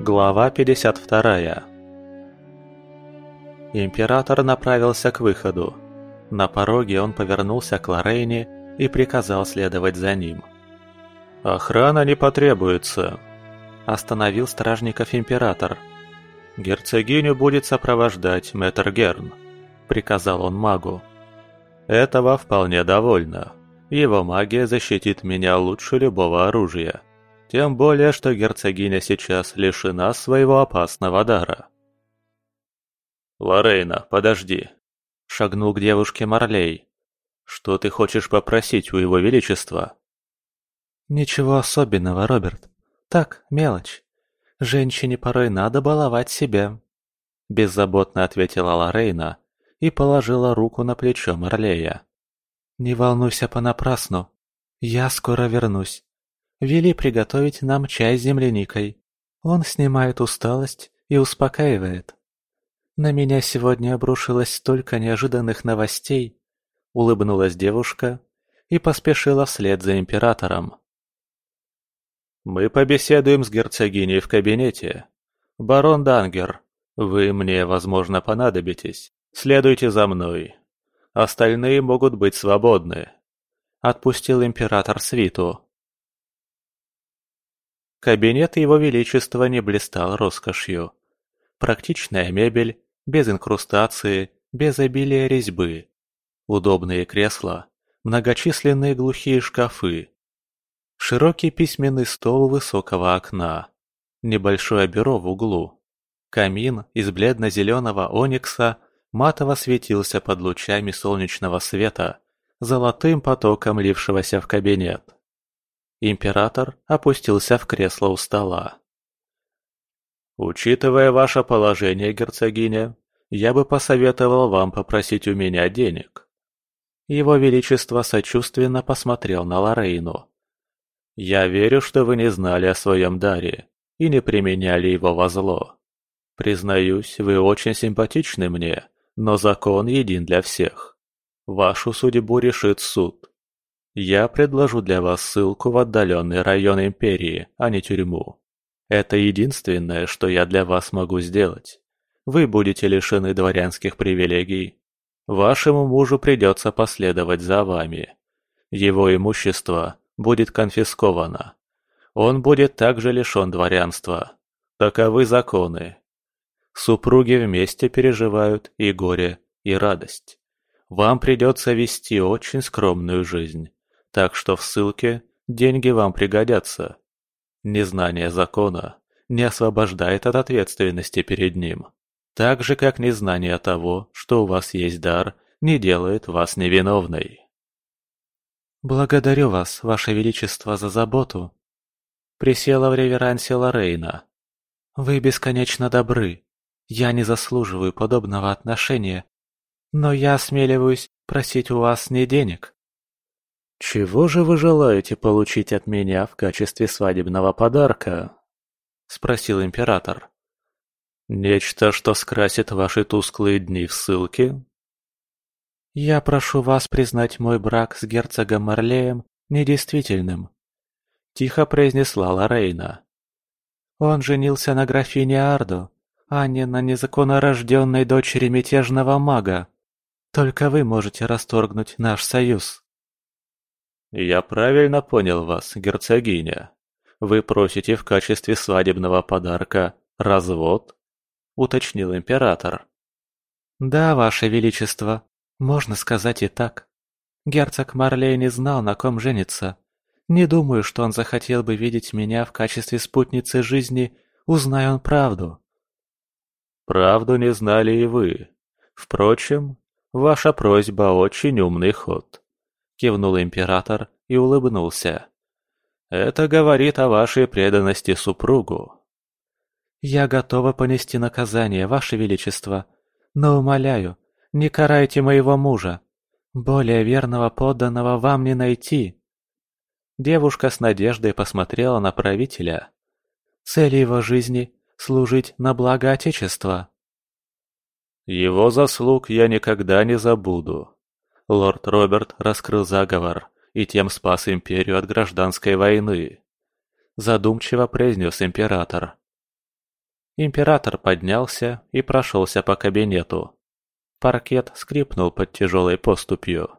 Глава 52 Император направился к выходу. На пороге он повернулся к Лорейне и приказал следовать за ним. «Охрана не потребуется», – остановил стражников император. «Герцогиню будет сопровождать мэтр Герн», – приказал он магу. «Этого вполне довольно. Его магия защитит меня лучше любого оружия. Тем более, что герцогиня сейчас лишена своего опасного дара». «Лорейна, подожди!» – шагнул к девушке Марлей. «Что ты хочешь попросить у его величества?» «Ничего особенного, Роберт. Так, мелочь. Женщине порой надо баловать себя», – беззаботно ответила Лорейна и положила руку на плечо Марлея. «Не волнуйся понапрасну. Я скоро вернусь. Вели приготовить нам чай с земляникой. Он снимает усталость и успокаивает». «На меня сегодня обрушилось столько неожиданных новостей», — улыбнулась девушка и поспешила вслед за императором. «Мы побеседуем с герцогиней в кабинете. Барон Дангер, вы мне, возможно, понадобитесь. Следуйте за мной. Остальные могут быть свободны», — отпустил император свиту. Кабинет его величества не блистал роскошью. Практичная мебель, без инкрустации, без обилия резьбы. Удобные кресла, многочисленные глухие шкафы. Широкий письменный стол высокого окна. Небольшое бюро в углу. Камин из бледно-зеленого оникса матово светился под лучами солнечного света, золотым потоком лившегося в кабинет. Император опустился в кресло у стола. «Учитывая ваше положение, герцогиня, я бы посоветовал вам попросить у меня денег». Его Величество сочувственно посмотрел на Лорейну. «Я верю, что вы не знали о своем даре и не применяли его во зло. Признаюсь, вы очень симпатичны мне, но закон един для всех. Вашу судьбу решит суд. Я предложу для вас ссылку в отдаленный район Империи, а не тюрьму. Это единственное, что я для вас могу сделать. Вы будете лишены дворянских привилегий. Вашему мужу придется последовать за вами. Его имущество будет конфисковано. Он будет также лишен дворянства. Таковы законы. Супруги вместе переживают и горе, и радость. Вам придется вести очень скромную жизнь, так что в ссылке деньги вам пригодятся. Незнание закона не освобождает от ответственности перед ним. Так же, как незнание того, что у вас есть дар, не делает вас невиновной. «Благодарю вас, Ваше Величество, за заботу», — присела в реверансе Лорейна. «Вы бесконечно добры. Я не заслуживаю подобного отношения, но я осмеливаюсь просить у вас не денег, «Чего же вы желаете получить от меня в качестве свадебного подарка?» — спросил император. «Нечто, что скрасит ваши тусклые дни в ссылке?» «Я прошу вас признать мой брак с герцогом Марлеем недействительным», — тихо произнесла Лорейна. «Он женился на графине Ардо, а не на незаконнорожденной дочери мятежного мага. Только вы можете расторгнуть наш союз». «Я правильно понял вас, герцогиня. Вы просите в качестве свадебного подарка развод?» — уточнил император. «Да, ваше величество, можно сказать и так. Герцог Марлей не знал, на ком жениться. Не думаю, что он захотел бы видеть меня в качестве спутницы жизни, узнай он правду». «Правду не знали и вы. Впрочем, ваша просьба очень умный ход кивнул император и улыбнулся. Это говорит о вашей преданности супругу. Я готова понести наказание, ваше величество, но умоляю, не карайте моего мужа. Более верного подданного вам не найти. Девушка с надеждой посмотрела на правителя. Цель его жизни — служить на благо Отечества. Его заслуг я никогда не забуду, Лорд Роберт раскрыл заговор и тем спас империю от гражданской войны. Задумчиво произнес император. Император поднялся и прошелся по кабинету. Паркет скрипнул под тяжелой поступью.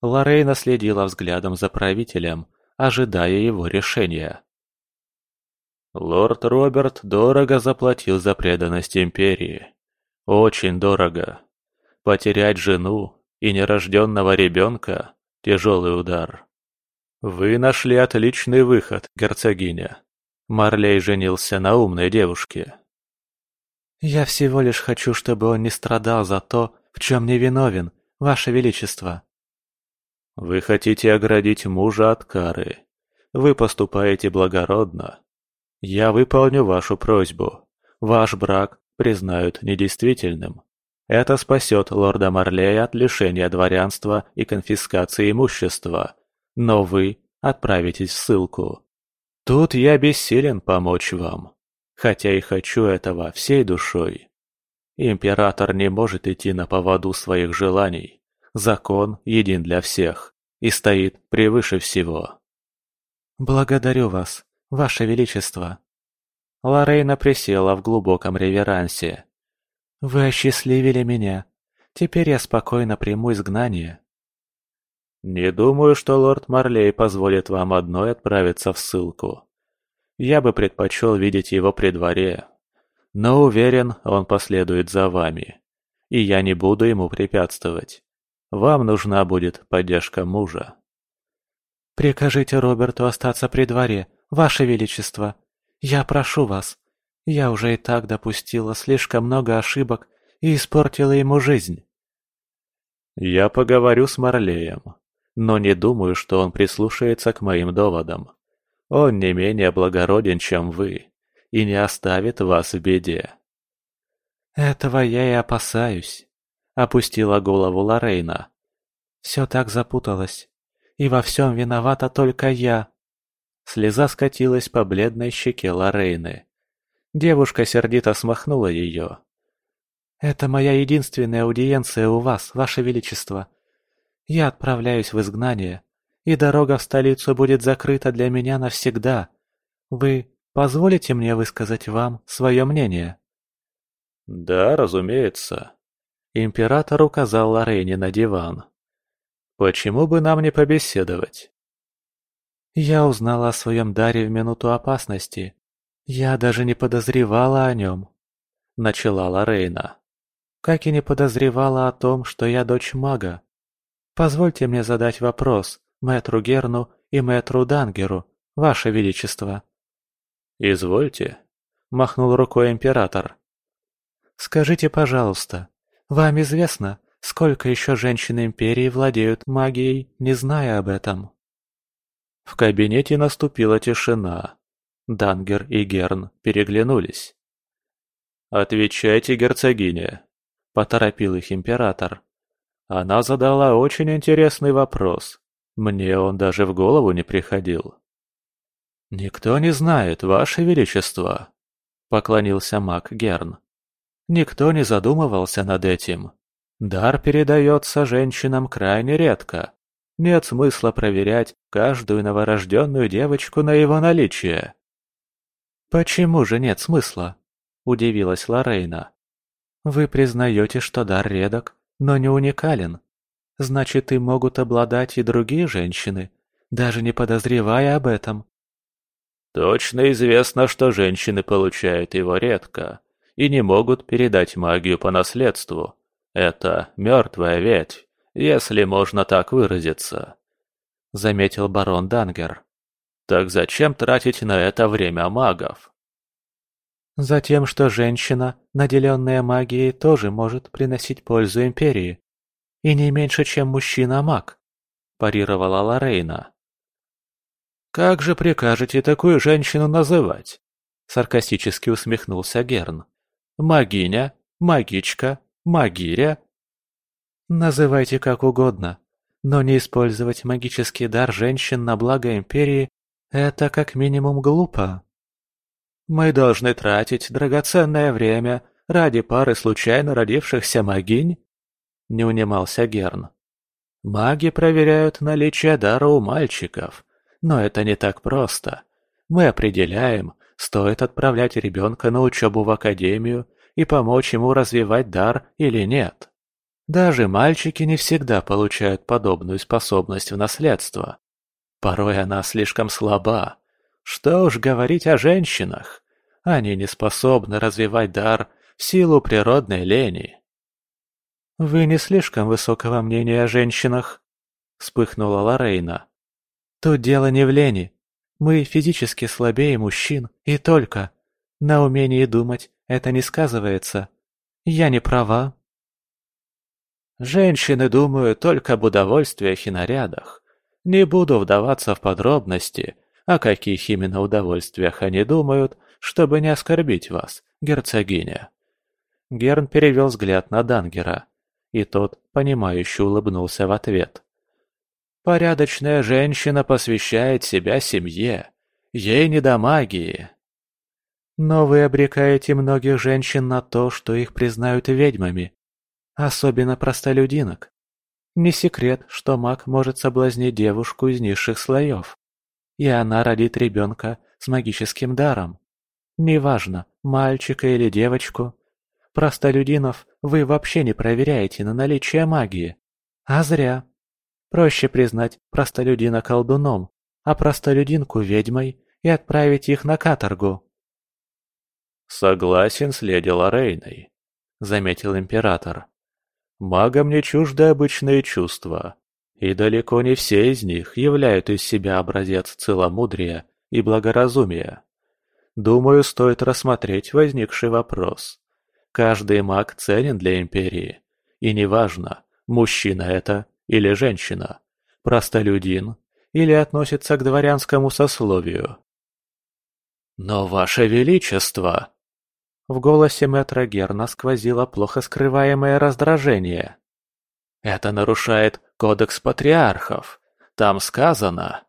Лорейна следила взглядом за правителем, ожидая его решения. Лорд Роберт дорого заплатил за преданность империи. Очень дорого. Потерять жену и нерожденного ребенка – тяжелый удар. Вы нашли отличный выход, герцогиня. Марлей женился на умной девушке. Я всего лишь хочу, чтобы он не страдал за то, в чем не виновен, ваше величество. Вы хотите оградить мужа от кары. Вы поступаете благородно. Я выполню вашу просьбу. Ваш брак признают недействительным. Это спасет лорда Марлея от лишения дворянства и конфискации имущества. Но вы отправитесь в ссылку. Тут я бессилен помочь вам, хотя и хочу этого всей душой. Император не может идти на поводу своих желаний. Закон един для всех и стоит превыше всего. «Благодарю вас, ваше величество». Лорейна присела в глубоком реверансе. «Вы осчастливили меня. Теперь я спокойно приму изгнание». «Не думаю, что лорд Марлей позволит вам одной отправиться в ссылку. Я бы предпочел видеть его при дворе, но уверен, он последует за вами, и я не буду ему препятствовать. Вам нужна будет поддержка мужа. Прикажите Роберту остаться при дворе, ваше величество. Я прошу вас. Я уже и так допустила слишком много ошибок и испортила ему жизнь. Я поговорю с Марлеем, но не думаю, что он прислушается к моим доводам. Он не менее благороден, чем вы, и не оставит вас в беде. Этого я и опасаюсь опустила голову Лорейна. Все так запуталось. И во всем виновата только я. Слеза скатилась по бледной щеке Лорейны. Девушка сердито смахнула ее. «Это моя единственная аудиенция у вас, ваше величество. Я отправляюсь в изгнание, и дорога в столицу будет закрыта для меня навсегда. Вы позволите мне высказать вам свое мнение?» «Да, разумеется», Император указал Лорене на диван. «Почему бы нам не побеседовать?» «Я узнала о своем даре в минуту опасности. Я даже не подозревала о нем», — начала Лорейна. «Как и не подозревала о том, что я дочь мага. Позвольте мне задать вопрос мэтру Герну и мэтру Дангеру, ваше величество». «Извольте», — махнул рукой император. «Скажите, пожалуйста, вам известно, сколько еще женщин Империи владеют магией, не зная об этом?» В кабинете наступила тишина. Дангер и Герн переглянулись. «Отвечайте, герцогиня», — поторопил их император. Она задала очень интересный вопрос. Мне он даже в голову не приходил. «Никто не знает, ваше величество», — поклонился маг Герн. Никто не задумывался над этим. Дар передается женщинам крайне редко. Нет смысла проверять каждую новорожденную девочку на его наличие. «Почему же нет смысла?» – удивилась Лорейна. «Вы признаете, что дар редок, но не уникален. Значит, и могут обладать и другие женщины, даже не подозревая об этом». «Точно известно, что женщины получают его редко», и не могут передать магию по наследству. Это мертвая ветвь, если можно так выразиться», — заметил барон Дангер. «Так зачем тратить на это время магов?» «Затем, что женщина, наделенная магией, тоже может приносить пользу Империи. И не меньше, чем мужчина-маг», – парировала Лорейна. «Как же прикажете такую женщину называть?» – саркастически усмехнулся Герн. Магиня, магичка, магиря. Называйте как угодно, но не использовать магический дар женщин на благо Империи – это как минимум глупо. Мы должны тратить драгоценное время ради пары случайно родившихся магинь? Не унимался Герн. Маги проверяют наличие дара у мальчиков, но это не так просто. Мы определяем, стоит отправлять ребенка на учебу в академию и помочь ему развивать дар или нет. Даже мальчики не всегда получают подобную способность в наследство. Порой она слишком слаба. Что уж говорить о женщинах. Они не способны развивать дар в силу природной лени. «Вы не слишком высокого мнения о женщинах», — вспыхнула Лорейна. «Тут дело не в лени. Мы физически слабее мужчин, и только. На умении думать это не сказывается. Я не права». Женщины думают только об удовольствиях и нарядах. Не буду вдаваться в подробности, о каких именно удовольствиях они думают, чтобы не оскорбить вас, герцогиня. Герн перевел взгляд на Дангера, и тот, понимающе улыбнулся в ответ. «Порядочная женщина посвящает себя семье. Ей не до магии». «Но вы обрекаете многих женщин на то, что их признают ведьмами, особенно простолюдинок. Не секрет, что маг может соблазнить девушку из низших слоев, и она родит ребенка с магическим даром. Неважно, мальчика или девочку. Простолюдинов вы вообще не проверяете на наличие магии. А зря. Проще признать простолюдина колдуном, а простолюдинку ведьмой и отправить их на каторгу. «Согласен с леди Лорейной», — заметил император. «Магам не чужды обычные чувства, и далеко не все из них являют из себя образец целомудрия и благоразумия. Думаю, стоит рассмотреть возникший вопрос. Каждый маг ценен для Империи. И неважно, мужчина это или женщина, простолюдин или относится к дворянскому сословию. «Но, Ваше Величество!» В голосе мэтра Герна сквозило плохо скрываемое раздражение. «Это нарушает Кодекс Патриархов. Там сказано...»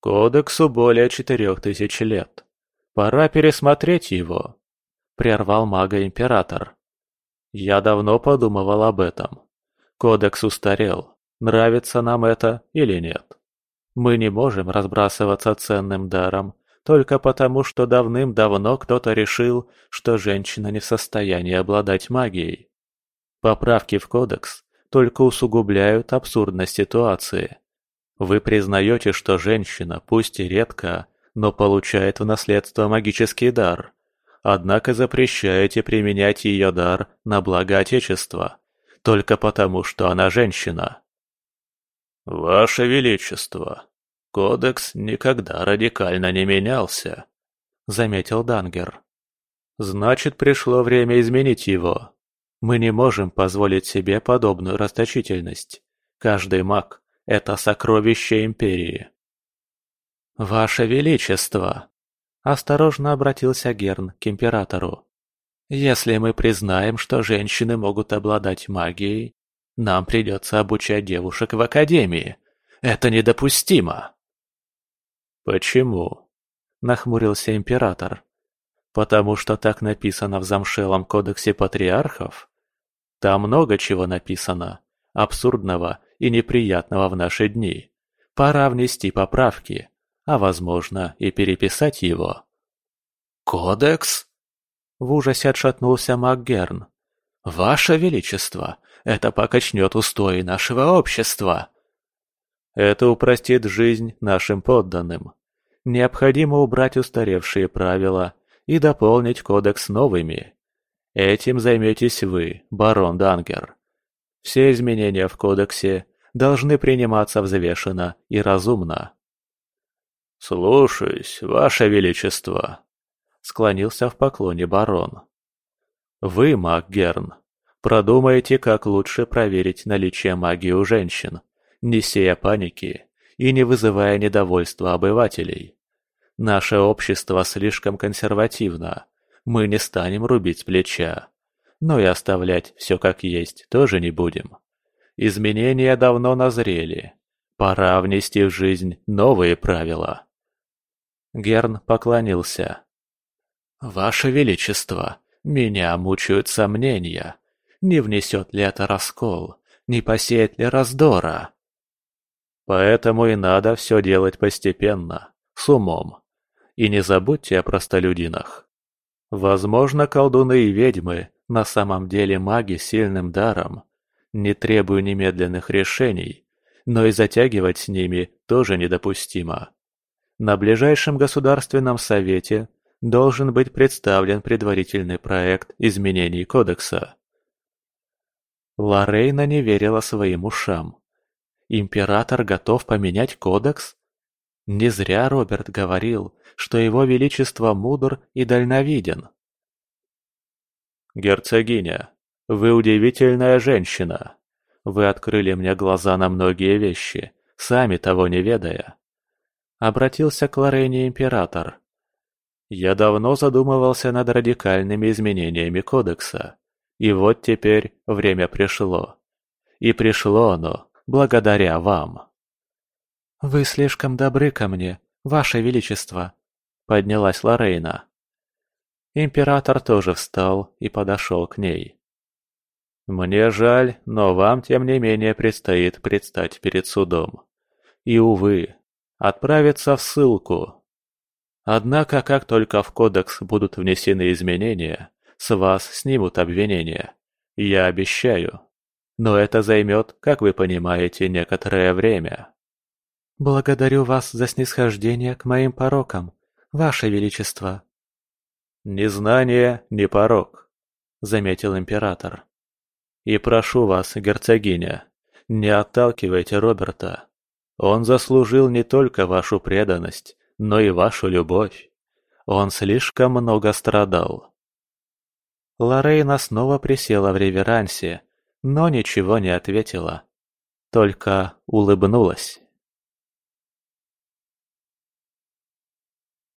«Кодексу более четырех тысяч лет. Пора пересмотреть его», — прервал мага-император. «Я давно подумывал об этом. Кодекс устарел. Нравится нам это или нет? Мы не можем разбрасываться ценным даром только потому, что давным-давно кто-то решил, что женщина не в состоянии обладать магией. Поправки в кодекс только усугубляют абсурдность ситуации. Вы признаете, что женщина, пусть и редко, но получает в наследство магический дар. Однако запрещаете применять ее дар на благо Отечества, только потому, что она женщина. Ваше Величество, кодекс никогда радикально не менялся, заметил Дангер. Значит, пришло время изменить его. Мы не можем позволить себе подобную расточительность. Каждый маг – это сокровище Империи. «Ваше Величество!» – осторожно обратился Герн к императору. «Если мы признаем, что женщины могут обладать магией, нам придется обучать девушек в Академии. Это недопустимо!» «Почему?» – нахмурился император. «Потому что так написано в замшелом кодексе патриархов? Там много чего написано, абсурдного и неприятного в наши дни. Пора внести поправки, а возможно и переписать его. «Кодекс?» В ужасе отшатнулся МакГерн. «Ваше Величество, это покачнет устои нашего общества!» «Это упростит жизнь нашим подданным. Необходимо убрать устаревшие правила и дополнить кодекс новыми. Этим займетесь вы, барон Дангер. Все изменения в кодексе должны приниматься взвешенно и разумно. «Слушаюсь, Ваше Величество», — склонился в поклоне барон. «Вы, маг Герн, продумайте, как лучше проверить наличие магии у женщин, не сея паники и не вызывая недовольства обывателей. Наше общество слишком консервативно, мы не станем рубить плеча. Но и оставлять все как есть тоже не будем. Изменения давно назрели. Пора внести в жизнь новые правила. Герн поклонился. «Ваше Величество, меня мучают сомнения. Не внесет ли это раскол? Не посеет ли раздора?» «Поэтому и надо все делать постепенно, с умом. И не забудьте о простолюдинах. Возможно, колдуны и ведьмы на самом деле маги с сильным даром. Не требую немедленных решений, но и затягивать с ними тоже недопустимо. На ближайшем государственном совете должен быть представлен предварительный проект изменений кодекса. Лорейна не верила своим ушам. Император готов поменять кодекс? Не зря Роберт говорил, что его величество мудр и дальновиден. «Герцогиня, вы удивительная женщина. Вы открыли мне глаза на многие вещи, сами того не ведая». Обратился к Лорене император. «Я давно задумывался над радикальными изменениями кодекса, и вот теперь время пришло. И пришло оно благодаря вам». «Вы слишком добры ко мне, ваше величество», — поднялась Лорейна. Император тоже встал и подошел к ней. «Мне жаль, но вам, тем не менее, предстоит предстать перед судом. И, увы, отправиться в ссылку. Однако, как только в кодекс будут внесены изменения, с вас снимут обвинения. Я обещаю. Но это займет, как вы понимаете, некоторое время». «Благодарю вас за снисхождение к моим порокам, ваше величество», «Незнание не порог», — заметил император. «И прошу вас, герцогиня, не отталкивайте Роберта. Он заслужил не только вашу преданность, но и вашу любовь. Он слишком много страдал». Лорейна снова присела в реверансе, но ничего не ответила. Только улыбнулась.